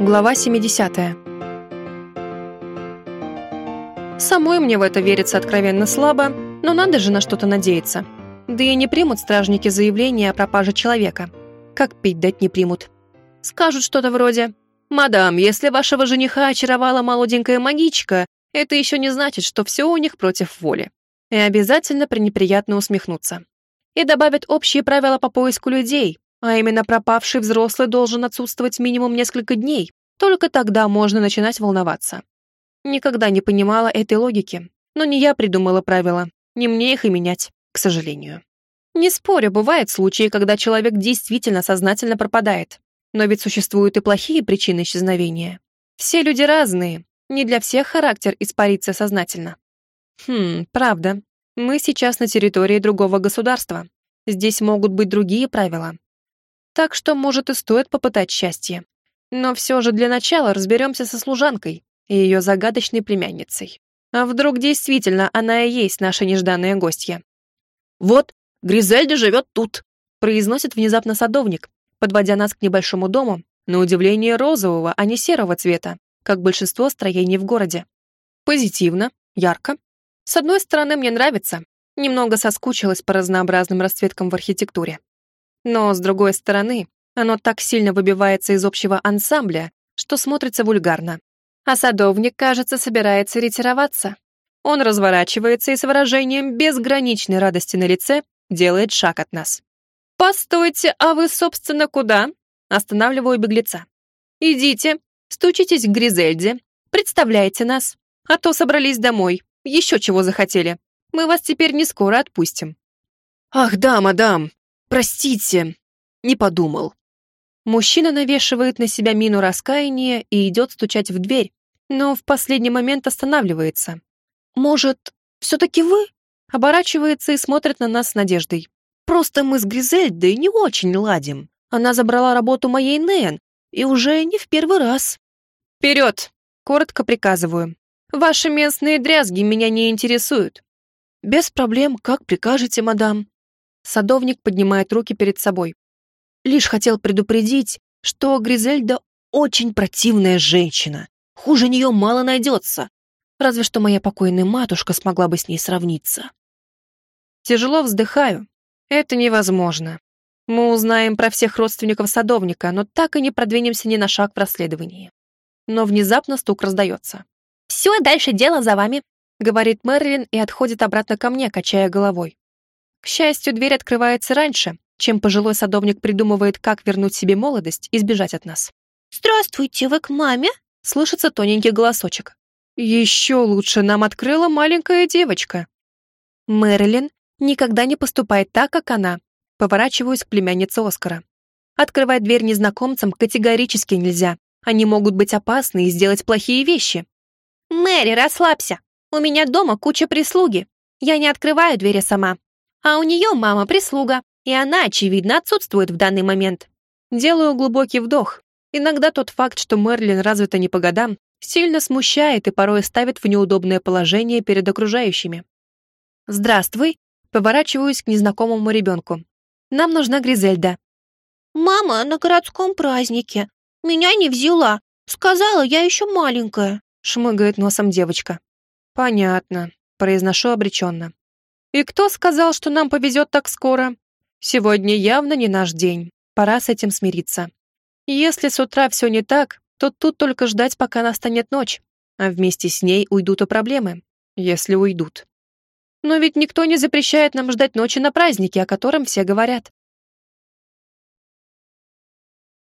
Глава 70. Самой мне в это верится откровенно слабо, но надо же на что-то надеяться. Да и не примут стражники заявление о пропаже человека. Как пить дать не примут. Скажут что-то вроде «Мадам, если вашего жениха очаровала молоденькая магичка, это еще не значит, что все у них против воли». И обязательно пренеприятно усмехнуться. И добавят общие правила по поиску людей, а именно пропавший взрослый должен отсутствовать минимум несколько дней. Только тогда можно начинать волноваться. Никогда не понимала этой логики, но не я придумала правила, не мне их и менять, к сожалению. Не спорю, бывают случаи, когда человек действительно сознательно пропадает. Но ведь существуют и плохие причины исчезновения. Все люди разные, не для всех характер испарится сознательно. Хм, правда. Мы сейчас на территории другого государства. Здесь могут быть другие правила. Так что, может, и стоит попытать счастье. Но все же для начала разберемся со служанкой и ее загадочной племянницей. А вдруг действительно она и есть наша нежданная гостья? «Вот, Гризельда живет тут», — произносит внезапно садовник, подводя нас к небольшому дому, на удивление розового, а не серого цвета, как большинство строений в городе. Позитивно, ярко. С одной стороны, мне нравится. Немного соскучилась по разнообразным расцветкам в архитектуре. Но, с другой стороны, оно так сильно выбивается из общего ансамбля, что смотрится вульгарно. А садовник, кажется, собирается ретироваться. Он разворачивается и с выражением безграничной радости на лице делает шаг от нас. «Постойте, а вы, собственно, куда?» Останавливаю беглеца. «Идите, стучитесь к Гризельде, представляйте нас, а то собрались домой, еще чего захотели. Мы вас теперь не скоро отпустим». «Ах да, мадам, «Простите, не подумал». Мужчина навешивает на себя мину раскаяния и идет стучать в дверь, но в последний момент останавливается. «Может, все-таки вы?» Оборачивается и смотрит на нас с надеждой. «Просто мы с Гризельдой не очень ладим. Она забрала работу моей Нэн, и уже не в первый раз». «Вперед!» — коротко приказываю. «Ваши местные дрязги меня не интересуют». «Без проблем, как прикажете, мадам», Садовник поднимает руки перед собой. Лишь хотел предупредить, что Гризельда очень противная женщина. Хуже нее мало найдется. Разве что моя покойная матушка смогла бы с ней сравниться. Тяжело вздыхаю. Это невозможно. Мы узнаем про всех родственников садовника, но так и не продвинемся ни на шаг в расследовании. Но внезапно стук раздается. «Все, дальше дело за вами», — говорит Мэрилин и отходит обратно ко мне, качая головой. К счастью, дверь открывается раньше, чем пожилой садовник придумывает, как вернуть себе молодость и сбежать от нас. «Здравствуйте, вы к маме?» — слышится тоненький голосочек. «Еще лучше нам открыла маленькая девочка». Мэрилин никогда не поступает так, как она. Поворачиваюсь к племяннице Оскара. Открывать дверь незнакомцам категорически нельзя. Они могут быть опасны и сделать плохие вещи. «Мэри, расслабься. У меня дома куча прислуги. Я не открываю двери сама. А у нее мама прислуга, и она, очевидно, отсутствует в данный момент. Делаю глубокий вдох. Иногда тот факт, что Мерлин развита не по годам, сильно смущает и порой ставит в неудобное положение перед окружающими. «Здравствуй», поворачиваюсь к незнакомому ребенку. «Нам нужна Гризельда». «Мама на городском празднике. Меня не взяла. Сказала, я еще маленькая», шмыгает носом девочка. «Понятно», произношу обреченно. И кто сказал, что нам повезет так скоро? Сегодня явно не наш день. Пора с этим смириться. Если с утра все не так, то тут только ждать, пока настанет ночь, а вместе с ней уйдут и проблемы, если уйдут. Но ведь никто не запрещает нам ждать ночи на празднике, о котором все говорят.